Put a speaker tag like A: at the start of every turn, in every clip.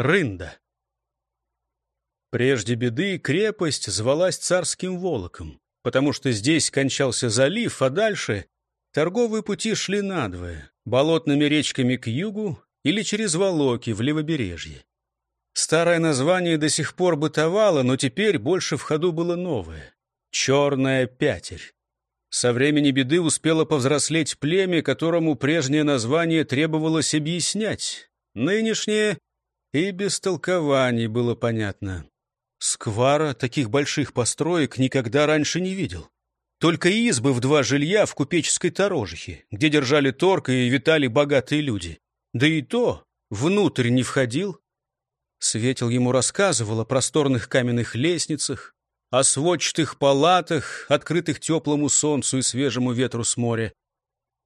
A: Рында. Прежде беды крепость звалась царским волоком, потому что здесь кончался залив, а дальше торговые пути шли надвое, болотными речками к югу или через Волоки в левобережье. Старое название до сих пор бытовало, но теперь больше в ходу было новое — «Черная пятерь». Со времени беды успело повзрослеть племя, которому прежнее название требовалось объяснять. Нынешнее и без толкований было понятно. Сквара таких больших построек никогда раньше не видел. Только избы в два жилья в купеческой торожихе, где держали торг и витали богатые люди. Да и то внутрь не входил. Светил ему рассказывал о просторных каменных лестницах, о сводчатых палатах, открытых теплому солнцу и свежему ветру с моря.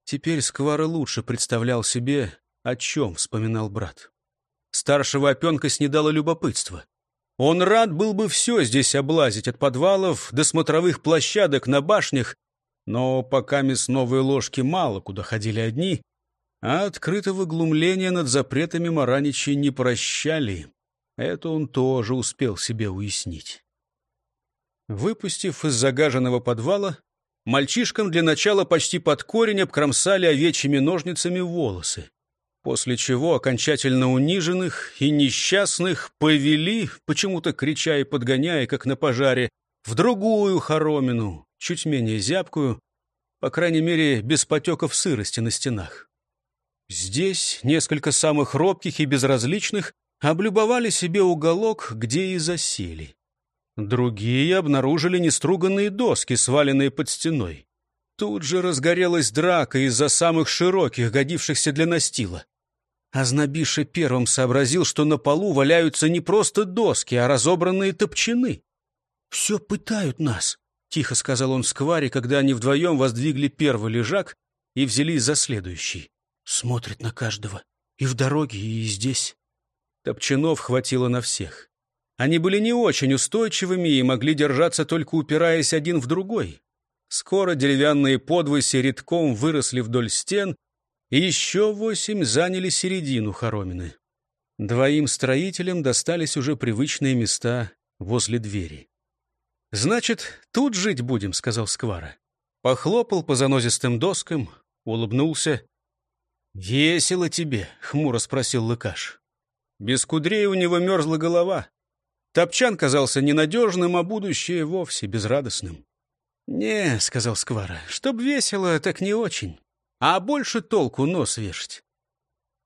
A: Теперь Сквара лучше представлял себе, о чем вспоминал брат. Старшего опенка снедало любопытство. Он рад был бы все здесь облазить, от подвалов до смотровых площадок на башнях, но пока с новой ложки мало куда ходили одни, а открытого глумления над запретами Мараничи не прощали. Это он тоже успел себе уяснить. Выпустив из загаженного подвала, мальчишкам для начала почти под корень обкромсали овечьими ножницами волосы после чего окончательно униженных и несчастных повели, почему-то крича и подгоняя, как на пожаре, в другую хоромину, чуть менее зябкую, по крайней мере, без потеков сырости на стенах. Здесь несколько самых робких и безразличных облюбовали себе уголок, где и засели. Другие обнаружили неструганные доски, сваленные под стеной. Тут же разгорелась драка из-за самых широких, годившихся для настила. Азнабиша первым сообразил, что на полу валяются не просто доски, а разобранные топчаны. «Все пытают нас», — тихо сказал он Скваре, когда они вдвоем воздвигли первый лежак и взялись за следующий. Смотрит на каждого. И в дороге, и здесь. Топчанов хватило на всех. Они были не очень устойчивыми и могли держаться только упираясь один в другой. Скоро деревянные подвоси редком выросли вдоль стен, и еще восемь заняли середину хоромины. Двоим строителям достались уже привычные места возле двери. «Значит, тут жить будем», — сказал Сквара. Похлопал по занозистым доскам, улыбнулся. «Весело тебе», — хмуро спросил Лыкаш. Без кудрей у него мерзла голова. Топчан казался ненадежным, а будущее вовсе безрадостным. «Не», — сказал Сквара, — «чтоб весело, так не очень а больше толку нос вешать.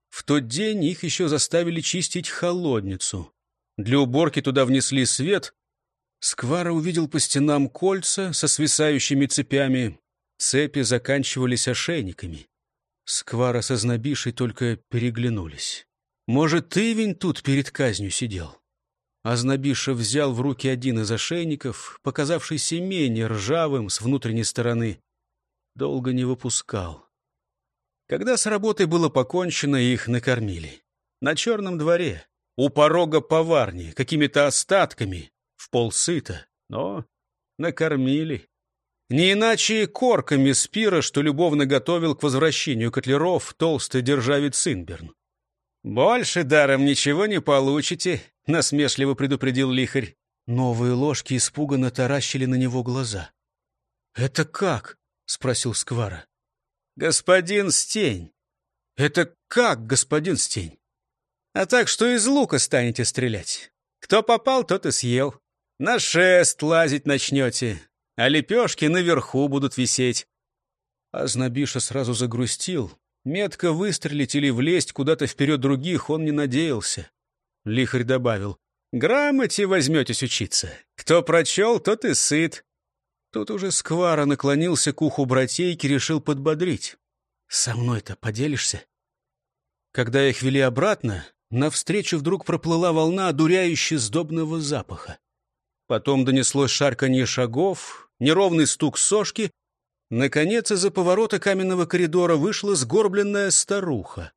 A: В тот день их еще заставили чистить холодницу. Для уборки туда внесли свет. Сквара увидел по стенам кольца со свисающими цепями. Цепи заканчивались ошейниками. Сквара со знобишей только переглянулись. Может, Ивень тут перед казнью сидел? Азнабиша взял в руки один из ошейников, показавшийся менее ржавым с внутренней стороны. Долго не выпускал. Когда с работой было покончено, их накормили. На черном дворе, у порога поварни, какими-то остатками, в полсыта, но накормили. Не иначе корками спира, что любовно готовил к возвращению котлеров толстый державец Инберн. «Больше даром ничего не получите», — насмешливо предупредил лихарь. Новые ложки испуганно таращили на него глаза. «Это как?» — спросил Сквара. «Господин Стень». «Это как, господин Стень?» «А так, что из лука станете стрелять. Кто попал, тот и съел. На шест лазить начнете, а лепешки наверху будут висеть». Азнабиша сразу загрустил. Метко выстрелить или влезть куда-то вперед других он не надеялся. Лихарь добавил. «Грамоте возьметесь учиться. Кто прочел, тот и сыт. Тут уже Сквара наклонился к уху братейки, решил подбодрить. «Со мной-то поделишься?» Когда их вели обратно, навстречу вдруг проплыла волна одуряюще сдобного запаха. Потом донеслось шарканье шагов, неровный стук сошки. Наконец, из-за поворота каменного коридора вышла сгорбленная старуха.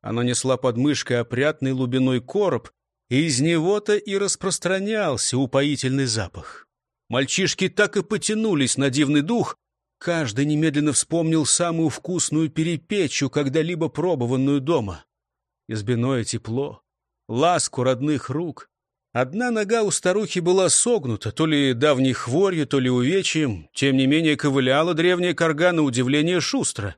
A: Она несла под мышкой опрятный лубиной короб, и из него-то и распространялся упоительный запах. Мальчишки так и потянулись на дивный дух. Каждый немедленно вспомнил самую вкусную перепечу, когда-либо пробованную дома. Избиное тепло, ласку родных рук. Одна нога у старухи была согнута, то ли давней хворью, то ли увечьем, тем не менее ковыляла древняя корга на удивление шустро.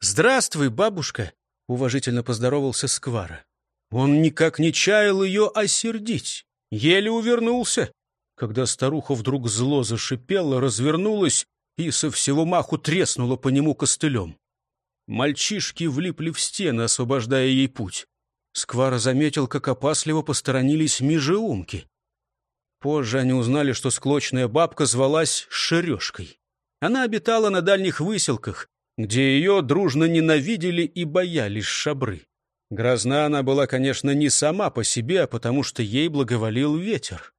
A: «Здравствуй, бабушка!» — уважительно поздоровался Сквара. Он никак не чаял ее осердить, еле увернулся, когда старуха вдруг зло зашипела, развернулась и со всего маху треснула по нему костылем. Мальчишки влипли в стены, освобождая ей путь. Сквара заметил, как опасливо посторонились межеумки. Позже они узнали, что склочная бабка звалась Шерешкой. Она обитала на дальних выселках, где ее дружно ненавидели и боялись шабры. Грозна она была, конечно, не сама по себе, а потому что ей благоволил ветер.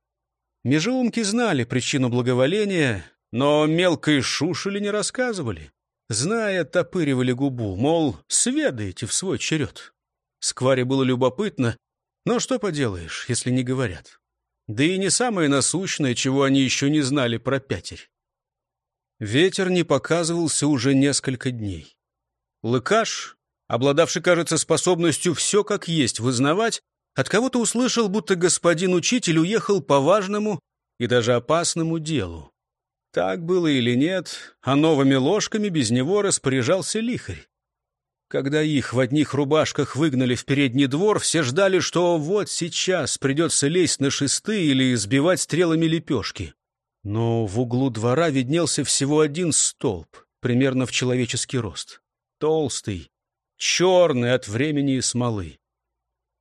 A: Межеумки знали причину благоволения, но мелкой шушели не рассказывали. Зная, топыривали губу, мол, сведаете в свой черед. Скваре было любопытно, но что поделаешь, если не говорят. Да и не самое насущное, чего они еще не знали про пятерь. Ветер не показывался уже несколько дней. Лыкаш, обладавший, кажется, способностью все как есть вызнавать, от кого-то услышал, будто господин учитель уехал по важному и даже опасному делу. Так было или нет, а новыми ложками без него распоряжался лихарь. Когда их в одних рубашках выгнали в передний двор, все ждали, что вот сейчас придется лезть на шесты или сбивать стрелами лепешки. Но в углу двора виднелся всего один столб, примерно в человеческий рост. Толстый, черный от времени и смолы.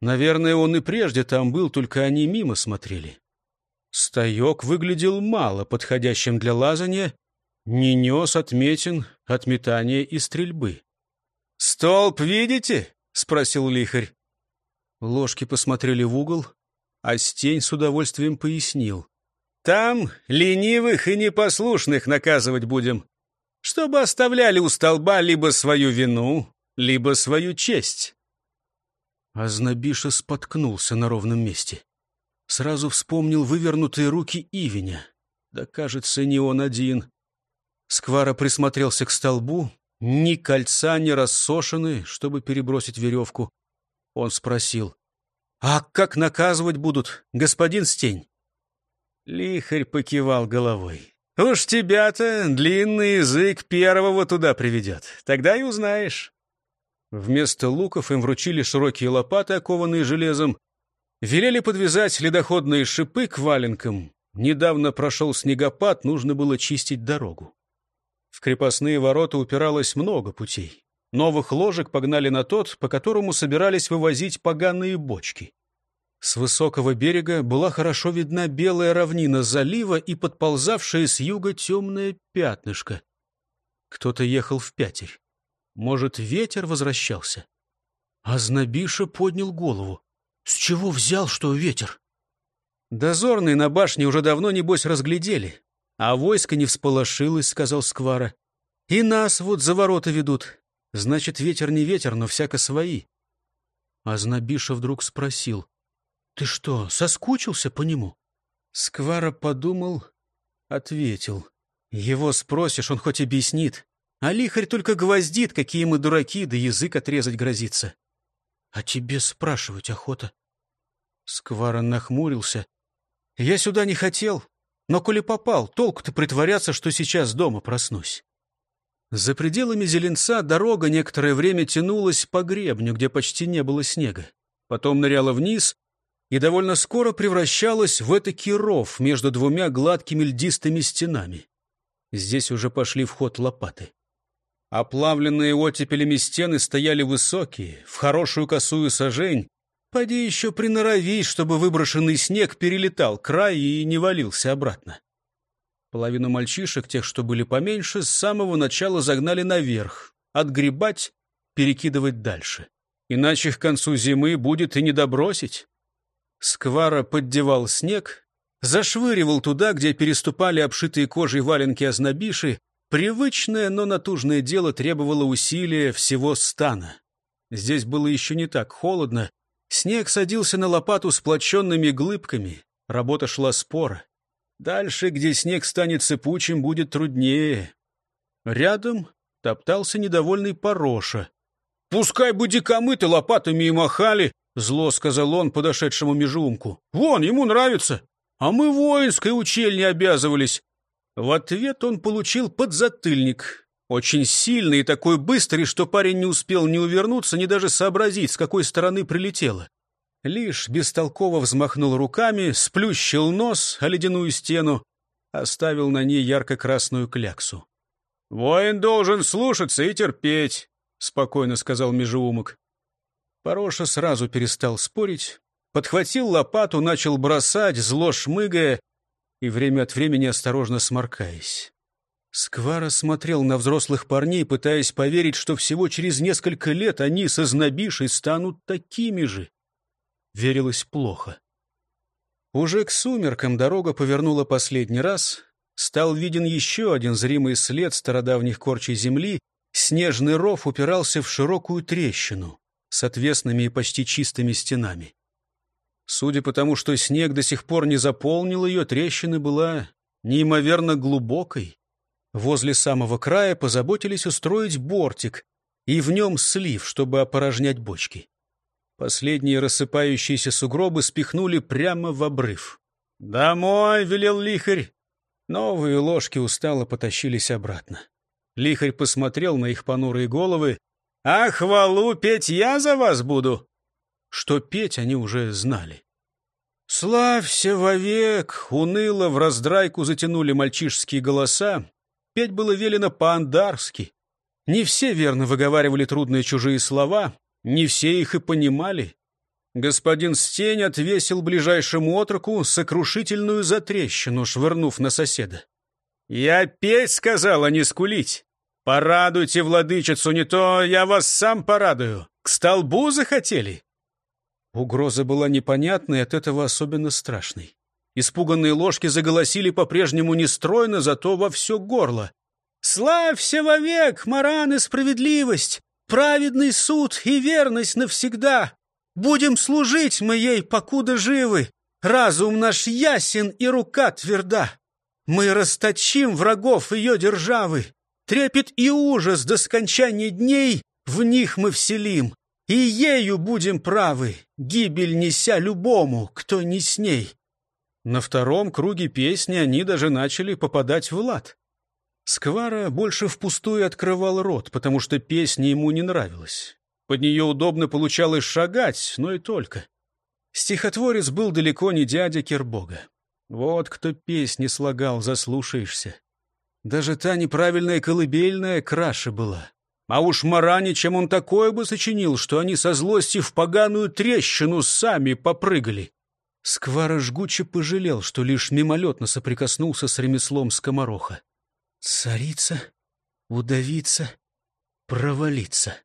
A: Наверное, он и прежде там был, только они мимо смотрели. Стоек выглядел мало подходящим для лазания, не нес отметин от метания и стрельбы. «Столб видите?» — спросил лихарь. Ложки посмотрели в угол, а Стень с удовольствием пояснил. «Там ленивых и непослушных наказывать будем, чтобы оставляли у столба либо свою вину, либо свою честь». Азнабиша споткнулся на ровном месте. Сразу вспомнил вывернутые руки Ивеня. Да, кажется, не он один. Сквара присмотрелся к столбу, ни кольца не рассошены, чтобы перебросить веревку. Он спросил, «А как наказывать будут, господин Стень?» Лихарь покивал головой. «Уж тебя-то длинный язык первого туда приведет. Тогда и узнаешь». Вместо луков им вручили широкие лопаты, окованные железом. Велели подвязать ледоходные шипы к валенкам. Недавно прошел снегопад, нужно было чистить дорогу. В крепостные ворота упиралось много путей. Новых ложек погнали на тот, по которому собирались вывозить поганые бочки. С высокого берега была хорошо видна белая равнина залива и подползавшее с юга темное пятнышко. Кто-то ехал в пятерь. Может, ветер возвращался? А Знобиша поднял голову. С чего взял, что ветер? Дозорные на башне уже давно, небось, разглядели. А войско не всполошилось, — сказал Сквара. И нас вот за ворота ведут. Значит, ветер не ветер, но всяко свои. А Знобиша вдруг спросил. Ты что, соскучился по нему? Сквара подумал, ответил. Его спросишь, он хоть объяснит. А лихарь только гвоздит, какие мы дураки, да язык отрезать грозится. А тебе спрашивать охота. Сквара нахмурился. Я сюда не хотел. Но коли попал, толку-то притворяться, что сейчас дома проснусь. За пределами Зеленца дорога некоторое время тянулась по гребню, где почти не было снега. Потом ныряла вниз и довольно скоро превращалась в этакий ров между двумя гладкими льдистыми стенами. Здесь уже пошли в ход лопаты. Оплавленные оттепелями стены стояли высокие, в хорошую косую сажень, Поди еще приноровись, чтобы выброшенный снег перелетал край и не валился обратно. Половину мальчишек, тех, что были поменьше, с самого начала загнали наверх, отгребать, перекидывать дальше. Иначе к концу зимы будет и не добросить. Сквара поддевал снег, зашвыривал туда, где переступали обшитые кожей валенки ознобиши. Привычное, но натужное дело требовало усилия всего стана. Здесь было еще не так холодно, Снег садился на лопату сплоченными глыбками. Работа шла спора. Дальше, где снег станет сыпучим, будет труднее. Рядом топтался недовольный Пороша. «Пускай бы дикомыты лопатами и махали, — зло сказал он подошедшему межумку. «Вон, ему нравится, а мы воинской учельне обязывались». В ответ он получил подзатыльник, очень сильный и такой быстрый, что парень не успел ни увернуться, ни даже сообразить, с какой стороны прилетело. Лишь бестолково взмахнул руками, сплющил нос о ледяную стену, оставил на ней ярко-красную кляксу. «Воин должен слушаться и терпеть», — спокойно сказал Межеумок. Пороша сразу перестал спорить, подхватил лопату, начал бросать, зло шмыгая и время от времени осторожно сморкаясь. Сквара смотрел на взрослых парней, пытаясь поверить, что всего через несколько лет они со знобишей станут такими же. Верилось плохо. Уже к сумеркам дорога повернула последний раз, стал виден еще один зримый след стародавних корчей земли, снежный ров упирался в широкую трещину с отвесными и почти чистыми стенами. Судя по тому, что снег до сих пор не заполнил ее, трещина была неимоверно глубокой. Возле самого края позаботились устроить бортик и в нем слив, чтобы опорожнять бочки. Последние рассыпающиеся сугробы спихнули прямо в обрыв. «Домой!» — велел лихарь. Новые ложки устало потащились обратно. Лихарь посмотрел на их понурые головы. «А хвалу петь я за вас буду!» Что петь они уже знали. «Славься вовек!» — уныло в раздрайку затянули мальчишские голоса. Петь было велено по-андарски. Не все верно выговаривали трудные чужие слова, не все их и понимали. Господин Стень отвесил ближайшему отроку сокрушительную затрещину, швырнув на соседа. «Я петь сказал, а не скулить. Порадуйте владычицу, не то я вас сам порадую. К столбу захотели?» Угроза была непонятной, от этого особенно страшной. Испуганные ложки заголосили по-прежнему нестройно, зато во все горло. «Славься вовек, Маран и справедливость! Праведный суд и верность навсегда! Будем служить мы ей, покуда живы. Разум наш ясен и рука тверда. Мы расточим врагов ее державы. Трепет и ужас до скончания дней в них мы вселим. И ею будем правы, гибель неся любому, кто не с ней. На втором круге песни они даже начали попадать в лад. Сквара больше впустую открывал рот, потому что песня ему не нравилась. Под нее удобно получалось шагать, но и только. Стихотворец был далеко не дядя Кербога. Вот кто песни слагал, заслушаешься. Даже та неправильная колыбельная краше была. А уж Маране, чем он такое бы сочинил, что они со злости в поганую трещину сами попрыгали. Сквара жгуче пожалел, что лишь мимолетно соприкоснулся с ремеслом скомороха. Царица, удавиться, провалиться.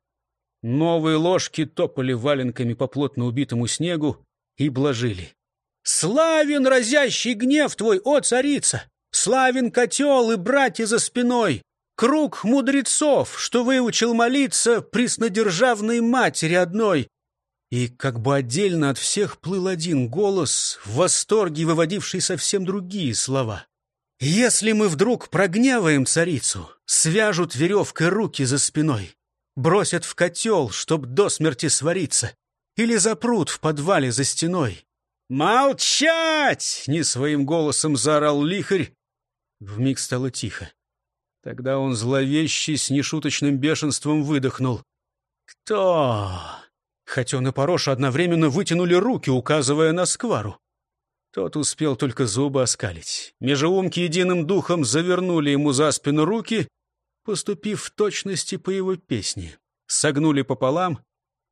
A: Новые ложки топали валенками по плотно убитому снегу и блажили. «Славен разящий гнев твой, о царица! Славен котел и братья за спиной! Круг мудрецов, что выучил молиться преснодержавной матери одной!» И как бы отдельно от всех плыл один голос, в восторге выводивший совсем другие слова. «Если мы вдруг прогневаем царицу, свяжут веревкой руки за спиной, бросят в котел, чтоб до смерти свариться, или запрут в подвале за стеной. «Молчать!» — не своим голосом заорал лихарь. Вмиг стало тихо. Тогда он зловещий с нешуточным бешенством выдохнул. «Кто?» Хотя он и Пороша одновременно вытянули руки, указывая на сквару. Тот успел только зубы оскалить. Межеумки единым духом завернули ему за спину руки поступив в точности по его песне. Согнули пополам,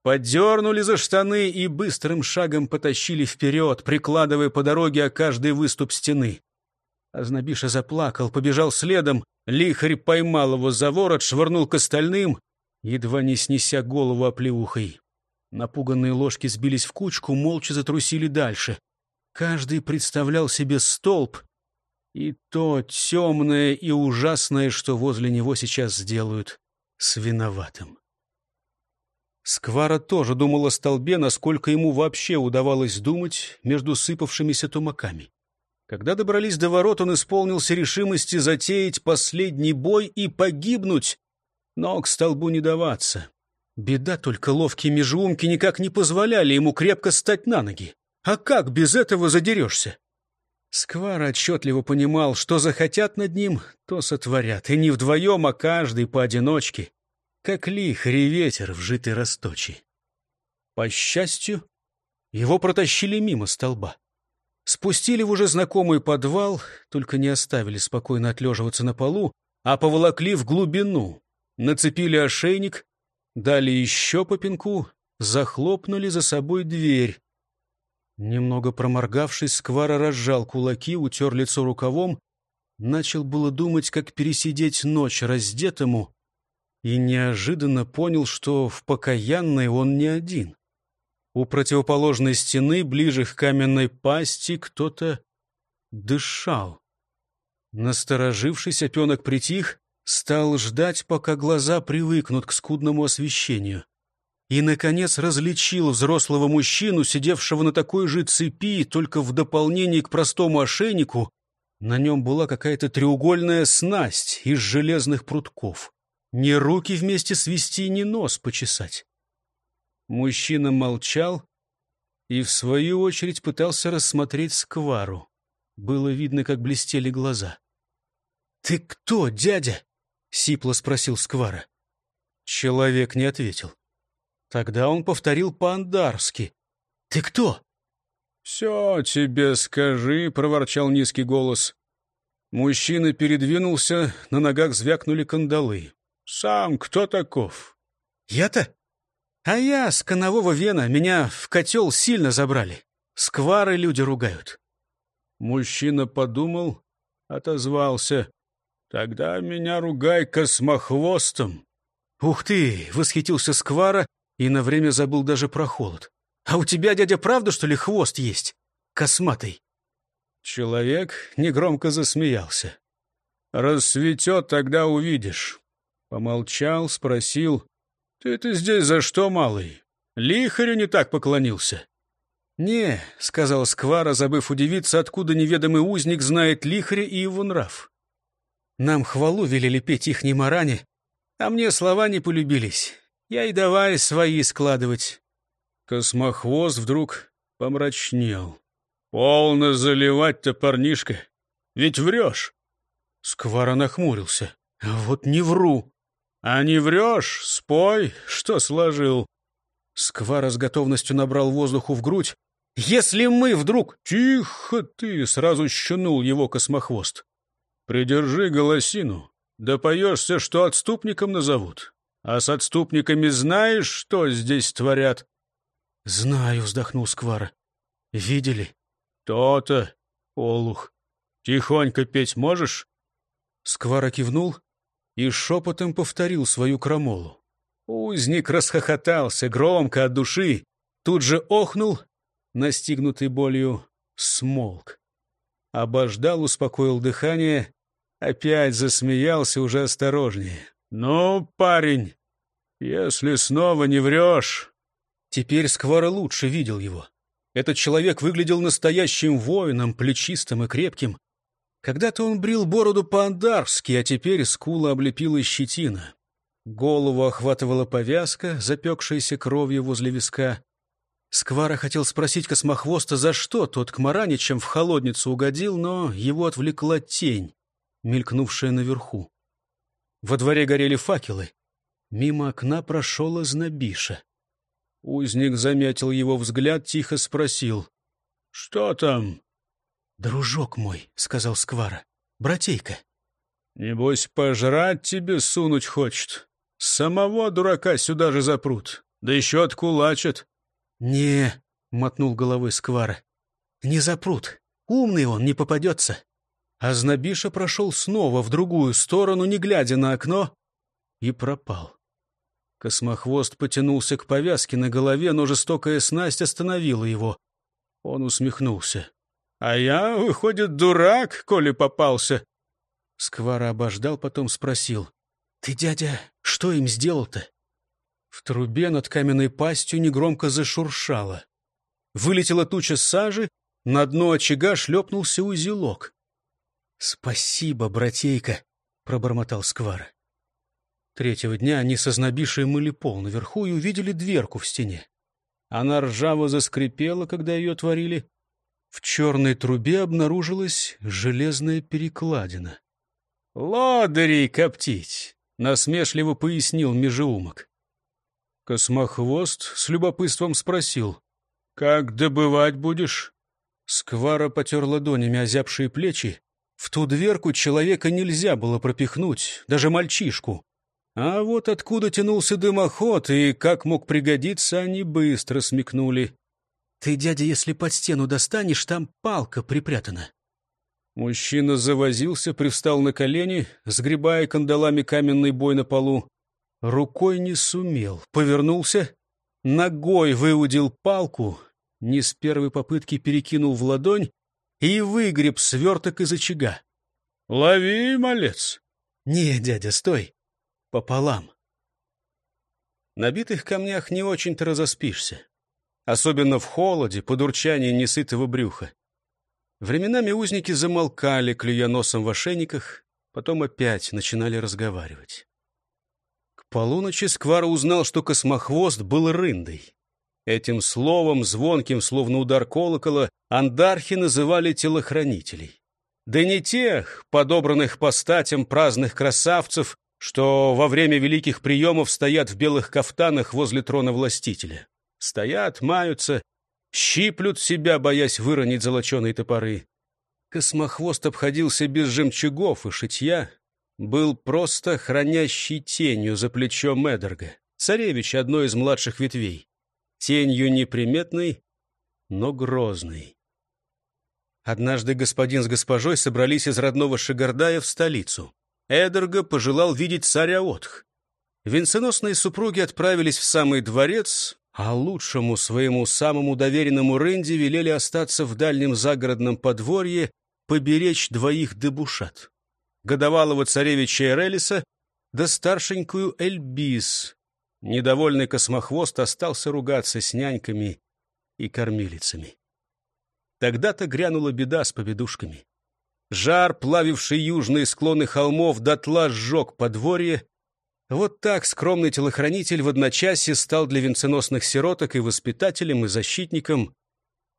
A: поддернули за штаны и быстрым шагом потащили вперед, прикладывая по дороге о каждый выступ стены. Азнабиша заплакал, побежал следом, лихарь поймал его за ворот, швырнул к остальным, едва не снеся голову оплеухой. Напуганные ложки сбились в кучку, молча затрусили дальше. Каждый представлял себе столб, и то темное и ужасное, что возле него сейчас сделают с виноватым. Сквара тоже думал о столбе, насколько ему вообще удавалось думать между сыпавшимися тумаками. Когда добрались до ворот, он исполнился решимости затеять последний бой и погибнуть, но к столбу не даваться. Беда только ловкие межуумки никак не позволяли ему крепко стать на ноги. А как без этого задерешься? Сквар отчетливо понимал, что захотят над ним, то сотворят, и не вдвоем, а каждый поодиночке, как лихарь и ветер в житой расточи. По счастью, его протащили мимо столба. Спустили в уже знакомый подвал, только не оставили спокойно отлеживаться на полу, а поволокли в глубину, нацепили ошейник, дали еще по пинку, захлопнули за собой дверь. Немного проморгавшись, Сквара разжал кулаки, утер лицо рукавом, начал было думать, как пересидеть ночь раздетому, и неожиданно понял, что в покаянной он не один. У противоположной стены, ближе к каменной пасти, кто-то дышал. Насторожившись, опенок притих, стал ждать, пока глаза привыкнут к скудному освещению и, наконец, различил взрослого мужчину, сидевшего на такой же цепи, только в дополнение к простому ошейнику. На нем была какая-то треугольная снасть из железных прутков. Ни руки вместе свести, ни нос почесать. Мужчина молчал и, в свою очередь, пытался рассмотреть сквару. Было видно, как блестели глаза. — Ты кто, дядя? — сипло спросил сквара. Человек не ответил. Тогда он повторил по-андарски. «Ты кто?» «Все тебе скажи», — проворчал низкий голос. Мужчина передвинулся, на ногах звякнули кандалы. «Сам кто таков?» «Я-то? А я с конового вена. Меня в котел сильно забрали. Сквары люди ругают». Мужчина подумал, отозвался. «Тогда меня ругай космохвостом». «Ух ты!» — восхитился Сквара и на время забыл даже про холод. «А у тебя, дядя, правда, что ли, хвост есть? Косматый?» Человек негромко засмеялся. «Рассветет, тогда увидишь». Помолчал, спросил. «Ты-то здесь за что, малый? Лихарю не так поклонился?» «Не», — сказал Сквара, забыв удивиться, откуда неведомый узник знает лихаря и его нрав. «Нам хвалу велели петь их маране, а мне слова не полюбились. Я и давай свои складывать. Космохвост вдруг помрачнел. Полно заливать-то, парнишка. Ведь врешь. Сквара нахмурился. Вот не вру. А не врешь, спой, что сложил. Сквара с готовностью набрал воздуху в грудь. «Если мы вдруг...» «Тихо ты!» — сразу щунул его космохвост. «Придержи голосину, да поешься, что отступником назовут. А с отступниками знаешь, что здесь творят? — Знаю, — вздохнул Сквара. — Видели? То — То-то, Олух. Тихонько петь можешь? Сквара кивнул и шепотом повторил свою крамолу. Узник расхохотался громко от души, тут же охнул, настигнутый болью, смолк. Обождал, успокоил дыхание, опять засмеялся уже осторожнее. «Ну, парень, если снова не врешь...» Теперь Сквара лучше видел его. Этот человек выглядел настоящим воином, плечистым и крепким. Когда-то он брил бороду по-андарски, а теперь скула облепила щетина. Голову охватывала повязка, запекшаяся кровью возле виска. Сквара хотел спросить космохвоста, за что тот к Мараничам в холодницу угодил, но его отвлекла тень, мелькнувшая наверху. Во дворе горели факелы. Мимо окна прошел Ознобиша. Узник заметил его взгляд, тихо спросил. — Что там? — Дружок мой, — сказал Сквара. — Братейка. — Небось, пожрать тебе сунуть хочет. Самого дурака сюда же запрут. Да еще откулачат. — Не, — мотнул головой Сквара. — Не запрут. Умный он, не попадется. А Знобиша прошел снова в другую сторону, не глядя на окно, и пропал. Космохвост потянулся к повязке на голове, но жестокая снасть остановила его. Он усмехнулся. — А я, выходит, дурак, коли попался. Сквара обождал, потом спросил. — Ты, дядя, что им сделал-то? В трубе над каменной пастью негромко зашуршало. Вылетела туча сажи, на дно очага шлепнулся узелок. — Спасибо, братейка, — пробормотал Сквара. Третьего дня они со знобишей мыли пол наверху и увидели дверку в стене. Она ржаво заскрипела, когда ее отворили. В черной трубе обнаружилась железная перекладина. «Лодырей коптить!» — насмешливо пояснил межеумок. Космохвост с любопытством спросил. «Как добывать будешь?» Сквара потер ладонями озябшие плечи. В ту дверку человека нельзя было пропихнуть, даже мальчишку. А вот откуда тянулся дымоход и как мог пригодиться, они быстро смекнули. «Ты, дядя, если под стену достанешь, там палка припрятана». Мужчина завозился, привстал на колени, сгребая кандалами каменный бой на полу. Рукой не сумел, повернулся, ногой выудил палку, не с первой попытки перекинул в ладонь и выгреб сверток из очага. «Лови, малец!» «Не, дядя, стой!» «Пополам!» На битых камнях не очень-то разоспишься. Особенно в холоде, под урчание несытого брюха. Временами узники замолкали, клюя носом в ошейниках, потом опять начинали разговаривать. К полуночи Сквара узнал, что космохвост был рындой. Этим словом, звонким, словно удар колокола, андархи называли телохранителей. Да не тех, подобранных по статям праздных красавцев, что во время великих приемов стоят в белых кафтанах возле трона властителя. Стоят, маются, щиплют себя, боясь выронить золоченые топоры. Космохвост обходился без жемчугов и шитья, был просто хранящий тенью за плечом Эдерга, царевич одной из младших ветвей тенью неприметной, но грозной. Однажды господин с госпожой собрались из родного Шигардая в столицу. Эдерга пожелал видеть царя Отх. Венценосные супруги отправились в самый дворец, а лучшему своему самому доверенному Рэнди велели остаться в дальнем загородном подворье, поберечь двоих дебушат. Годовалого царевича Эрелиса да старшенькую Эльбис, Недовольный космохвост остался ругаться с няньками и кормилицами. Тогда-то грянула беда с победушками. Жар, плавивший южные склоны холмов, дотла сжег подворье. Вот так скромный телохранитель в одночасье стал для венценосных сироток и воспитателем, и защитником,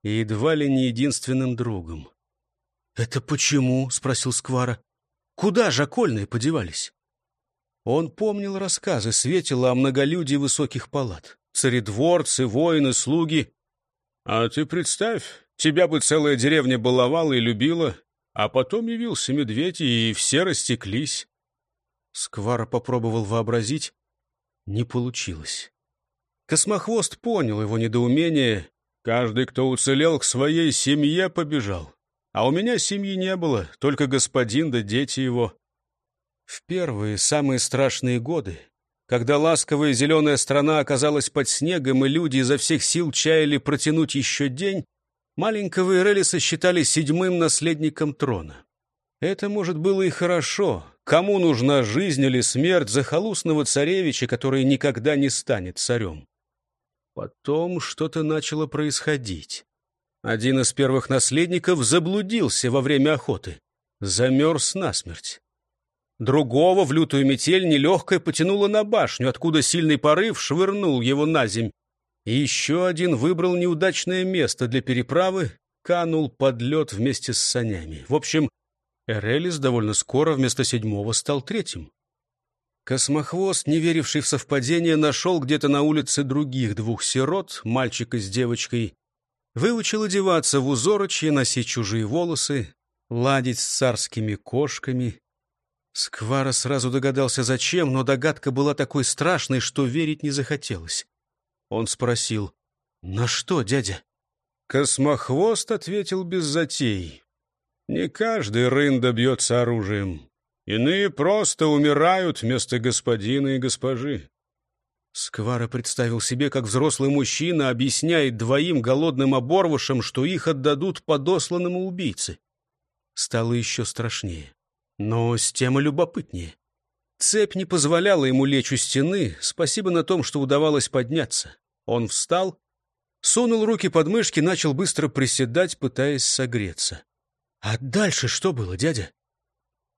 A: и едва ли не единственным другом. — Это почему? — спросил Сквара. — Куда же окольные подевались? Он помнил рассказы Светила о многолюдии высоких палат. Царедворцы, воины, слуги. А ты представь, тебя бы целая деревня баловала и любила, а потом явился медведь, и все растеклись. Сквара попробовал вообразить. Не получилось. Космохвост понял его недоумение. Каждый, кто уцелел, к своей семье побежал. А у меня семьи не было, только господин да дети его. В первые, самые страшные годы, когда ласковая зеленая страна оказалась под снегом, и люди изо всех сил чаяли протянуть еще день, маленького Ирелиса считали седьмым наследником трона. Это, может, было и хорошо. Кому нужна жизнь или смерть захолустного царевича, который никогда не станет царем? Потом что-то начало происходить. Один из первых наследников заблудился во время охоты. Замерз насмерть. Другого в лютую метель нелегкая потянуло на башню, откуда сильный порыв швырнул его на земь. И еще один выбрал неудачное место для переправы, канул под лед вместе с санями. В общем, Эрелис довольно скоро вместо седьмого стал третьим. Космохвост, не веривший в совпадение, нашел где-то на улице других двух сирот, мальчика с девочкой, выучил одеваться в узорочье, носить чужие волосы, ладить с царскими кошками, Сквара сразу догадался, зачем, но догадка была такой страшной, что верить не захотелось. Он спросил, «На что, дядя?» Космохвост ответил без затей. «Не каждый рында бьется оружием. Иные просто умирают вместо господина и госпожи». Сквара представил себе, как взрослый мужчина объясняет двоим голодным оборвышам, что их отдадут подосланному убийце. Стало еще страшнее. Но с тем и любопытнее. Цепь не позволяла ему лечь у стены, спасибо на том, что удавалось подняться. Он встал, сунул руки под мышки, начал быстро приседать, пытаясь согреться. А дальше что было, дядя?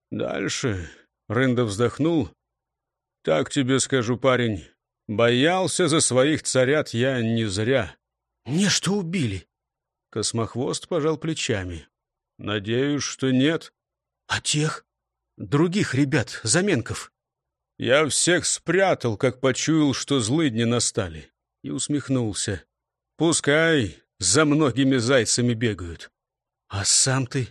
A: Дальше Рында вздохнул. Так тебе скажу, парень. Боялся за своих царят я не зря.
B: Не что убили.
A: Космохвост пожал плечами. Надеюсь, что нет.
B: А тех? Других ребят, заменков?
A: Я всех спрятал, как почуял, что злыдни настали. И усмехнулся. Пускай за многими зайцами бегают.
B: А сам ты?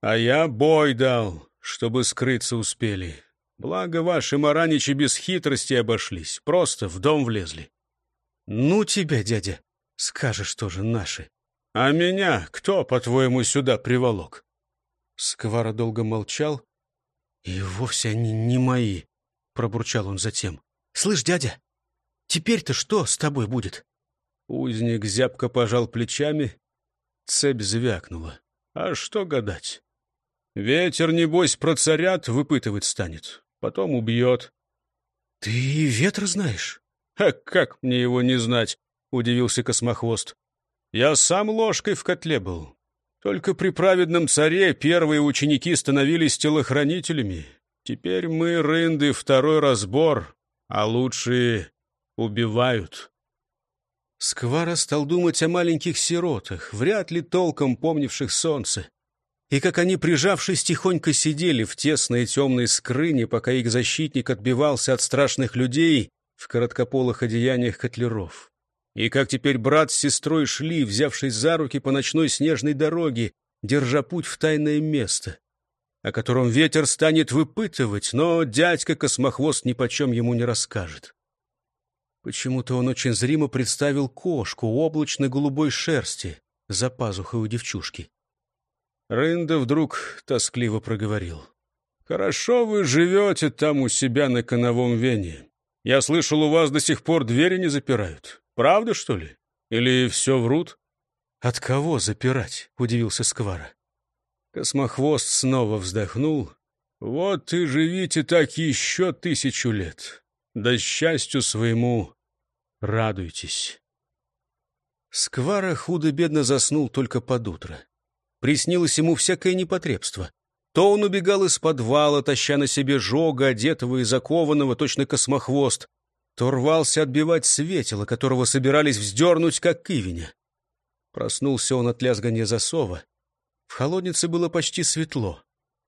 A: А я бой дал, чтобы скрыться успели. Благо ваши мараничи без хитрости обошлись, просто в дом влезли.
B: Ну тебя, дядя, скажешь тоже наши.
A: А меня кто, по-твоему, сюда приволок?
B: Сквара долго молчал. И вовсе они не мои, пробурчал он затем. Слышь, дядя, теперь-то что с тобой будет?
A: Узник зябко пожал плечами, цепь звякнула. А что гадать? Ветер, небось, про царят выпытывать станет, потом убьет.
B: — Ты ветра знаешь?
A: — А как мне его не знать? — удивился Космохвост. — Я сам ложкой в котле был. Только при праведном царе первые ученики становились телохранителями. Теперь мы, рынды, второй разбор, а лучшие убивают.
B: Сквара стал думать о маленьких сиротах, вряд ли толком помнивших солнце и как они, прижавшись, тихонько сидели в тесной темной скрыне, пока их защитник отбивался от страшных людей в короткополых одеяниях котлеров. И как теперь брат с сестрой шли, взявшись за руки по ночной снежной дороге, держа путь в тайное место, о котором ветер станет выпытывать, но дядька-космохвост нипочем ему не расскажет. Почему-то он очень зримо представил кошку облачной голубой шерсти за пазухой у девчушки.
A: Рында вдруг тоскливо проговорил. «Хорошо вы живете там у себя на коновом вене. Я слышал, у вас до сих пор двери не запирают. Правда, что ли? Или все врут?»
B: «От кого запирать?» — удивился Сквара.
A: Космохвост снова вздохнул. «Вот и живите так еще тысячу лет. Да счастью своему радуйтесь».
B: Сквара худо-бедно заснул только под утро приснилось ему всякое непотребство. То он убегал из подвала, таща на себе жога, одетого и закованного, точно космохвост, то рвался отбивать светило, которого собирались вздернуть, как кивеня. Проснулся он от лязгания засова. В холоднице было почти светло.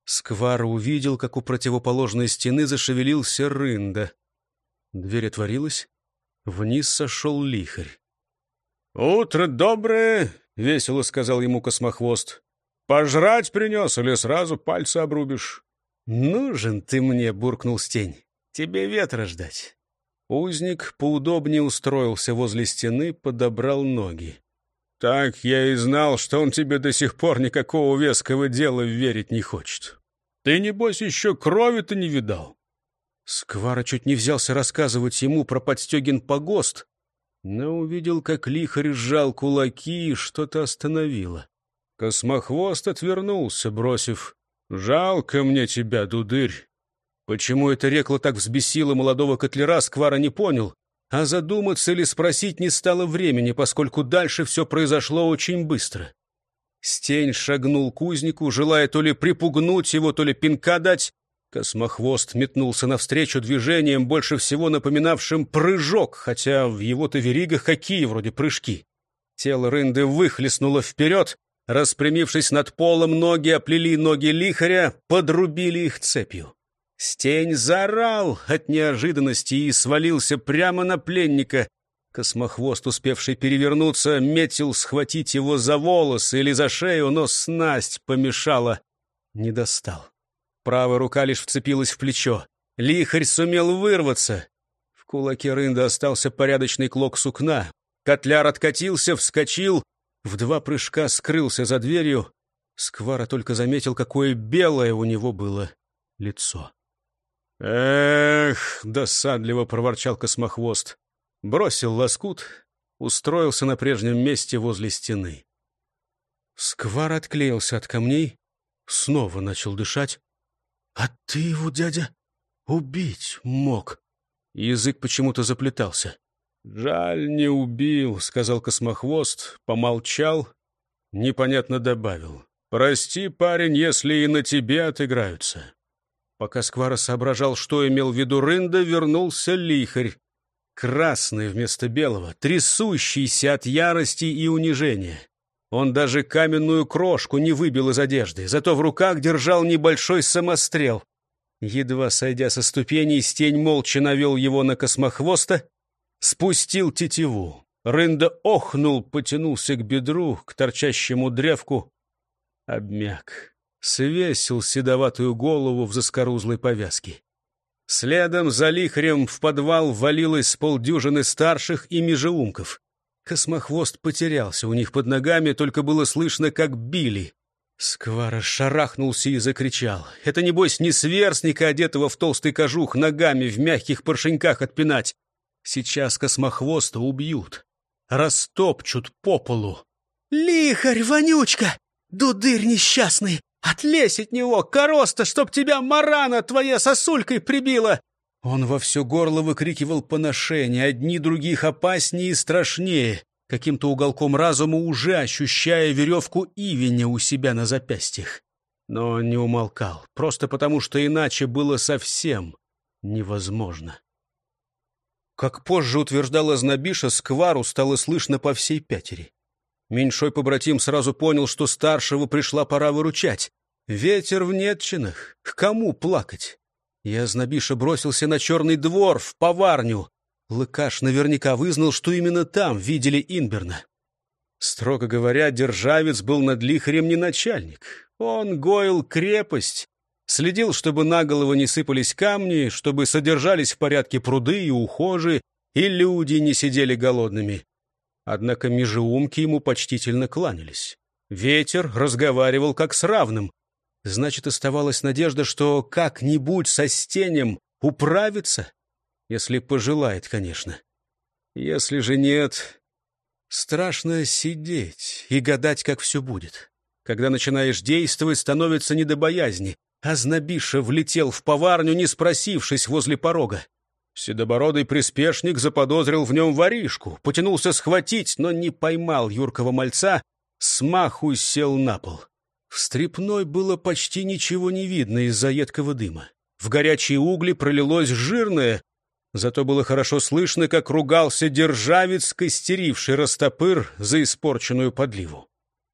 B: Сквар увидел, как у противоположной стены зашевелился рында. Дверь отворилась. Вниз сошел лихарь.
A: — Утро доброе! — весело сказал ему космохвост. Пожрать принес или сразу пальцы обрубишь?
B: Нужен ты мне, буркнул стень. Тебе ветра ждать. Узник поудобнее устроился возле стены, подобрал ноги.
A: Так я и знал, что он тебе до сих пор никакого веского дела верить не хочет. Ты, небось, еще крови-то не видал.
B: Сквара чуть не взялся рассказывать ему про подстегин погост, но увидел, как лихарь сжал кулаки и что-то остановило.
A: Космохвост отвернулся, бросив «Жалко мне тебя, дудырь».
B: Почему это рекло так взбесило молодого котлера, Сквара не понял, а задуматься или спросить не стало времени, поскольку дальше все произошло очень быстро. Стень шагнул к кузнику, желая то ли припугнуть его, то ли пинка дать. Космохвост метнулся навстречу движением, больше всего напоминавшим прыжок, хотя в его-то веригах какие вроде прыжки. Тело рынды выхлестнуло вперед, Распрямившись над полом, ноги оплели ноги лихаря, подрубили их цепью. Стень заорал от неожиданности и свалился прямо на пленника. Космохвост, успевший перевернуться, метил схватить его за волосы или за шею, но снасть помешала. Не достал. Правая рука лишь вцепилась в плечо. Лихарь сумел вырваться. В кулаке рында остался порядочный клок сукна. Котляр откатился, вскочил, в два прыжка скрылся за дверью. Сквара только заметил, какое белое у него было лицо.
A: «Эх!» — досадливо проворчал космохвост. Бросил лоскут, устроился на прежнем месте возле стены.
B: Сквар отклеился от камней, снова начал дышать. «А ты его, дядя, убить мог!» Язык почему-то заплетался.
A: «Жаль, не убил», — сказал Космохвост, помолчал, непонятно добавил. «Прости, парень, если и на тебе отыграются. Пока Сквара соображал, что имел в виду Рында, вернулся лихарь. Красный вместо белого, трясущийся от ярости и унижения. Он даже каменную крошку не выбил из одежды, зато в руках держал небольшой самострел. Едва сойдя со ступеней, Стень молча навел его на космохвоста, спустил тетиву. Рында охнул, потянулся к бедру, к торчащему древку. Обмяк, свесил седоватую голову в заскорузлой повязке. Следом за лихрем в подвал валилось полдюжины старших и межеумков. Космохвост потерялся у них под ногами, только было слышно, как били. Сквара шарахнулся и закричал. Это, небось, не сверстника, одетого в толстый кожух, ногами в мягких поршеньках отпинать. Сейчас космохвоста убьют. Растопчут по полу.
C: «Лихарь, вонючка! Дудырь несчастный! Отлезь от него, короста, чтоб тебя марана твоя сосулькой прибила!»
A: Он во все горло выкрикивал поношения, одни других опаснее и страшнее, каким-то уголком разума уже ощущая веревку ивеня у себя на запястьях. Но он не умолкал, просто потому что иначе было совсем невозможно. Как позже утверждала Знобиша, сквару стало слышно по всей пятери. Меньшой побратим сразу понял, что старшего пришла пора выручать. Ветер в нетчинах, к кому плакать? И Азнабиша бросился на черный двор, в поварню. Лыкаш наверняка вызнал, что именно там видели Инберна. Строго говоря, державец был над лихарем не начальник. Он гоил крепость, следил, чтобы на голову не сыпались камни, чтобы содержались в порядке пруды и ухожи, и люди не сидели голодными. Однако межеумки ему почтительно кланялись. Ветер разговаривал как с равным. Значит, оставалась надежда, что как-нибудь со стенем управится, если пожелает, конечно. Если же нет, страшно сидеть и гадать, как все будет. Когда начинаешь действовать, становится не до боязни. А Знобиша влетел в поварню, не спросившись возле порога. Седобородый приспешник заподозрил в нем воришку, потянулся схватить, но не поймал юркого мальца, смаху сел на пол. В стрепной было почти ничего не видно из-за едкого дыма. В горячие угли пролилось жирное, зато было хорошо слышно, как ругался державец, костеривший растопыр за испорченную подливу.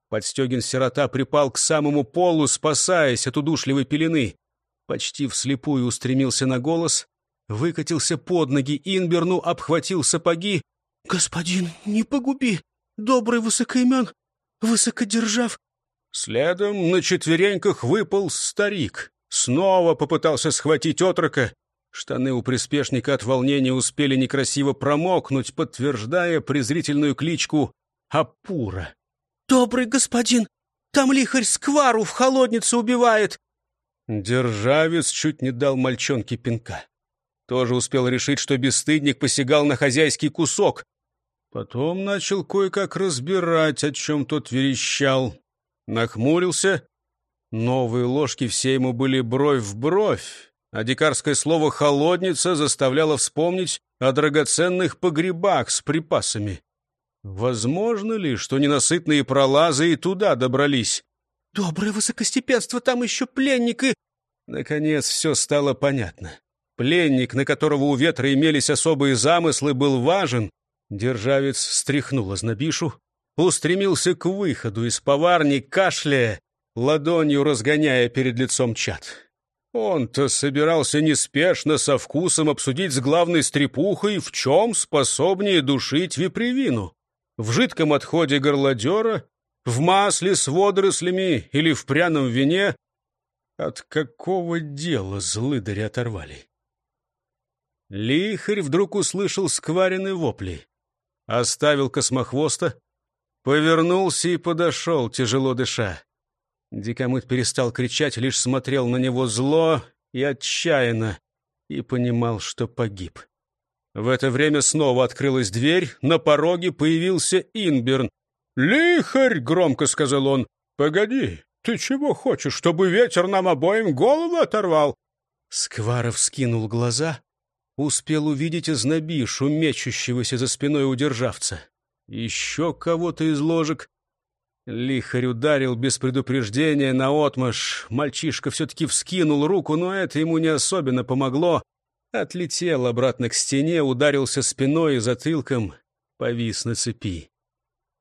A: Подстегин-сирота припал к самому полу, спасаясь от удушливой пелены. Почти вслепую устремился на голос, выкатился под ноги Инберну, обхватил сапоги.
C: «Господин, не погуби! Добрый высокоимен, высокодержав,
A: Следом на четвереньках выпал старик. Снова попытался схватить отрока. Штаны у приспешника от волнения успели некрасиво промокнуть, подтверждая презрительную кличку Апура.
C: «Добрый господин, там лихарь сквару в холоднице убивает!»
A: Державец чуть не дал мальчонке пинка. Тоже успел решить, что бесстыдник посягал на хозяйский кусок. Потом начал кое-как разбирать, о чем тот верещал нахмурился. Новые ложки все ему были бровь в бровь, а дикарское слово «холодница» заставляло вспомнить о драгоценных погребах с припасами. Возможно ли, что ненасытные пролазы и туда добрались?
C: «Доброе высокостепенство, там еще пленник и...»
A: Наконец все стало понятно. Пленник, на которого у ветра имелись особые замыслы, был важен. Державец стряхнул ознобишу, устремился к выходу из поварни, кашляя, ладонью разгоняя перед лицом чат. Он-то собирался неспешно, со вкусом обсудить с главной стрепухой, в чем способнее душить випривину. В жидком отходе горлодера, в масле с водорослями или в пряном вине. От какого дела злыдаря оторвали? Лихарь вдруг услышал скваренные вопли. Оставил космохвоста, Повернулся и подошел, тяжело дыша. Дикомыт перестал кричать, лишь смотрел на него зло и отчаянно, и понимал, что погиб. В это время снова открылась дверь, на пороге появился Инберн. «Лихарь!» — громко сказал он. «Погоди, ты чего хочешь, чтобы ветер нам обоим голову оторвал?» Скваров скинул глаза, успел увидеть ознобишу, мечущегося за спиной у державца еще кого-то из ложек. Лихарь ударил без предупреждения на отмаш. Мальчишка все-таки вскинул руку, но это ему не особенно помогло. Отлетел обратно к стене, ударился спиной и затылком, повис на цепи.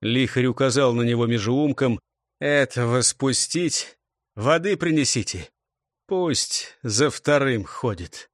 A: Лихарь указал на него межуумком. «Этого спустить? Воды принесите. Пусть за вторым ходит».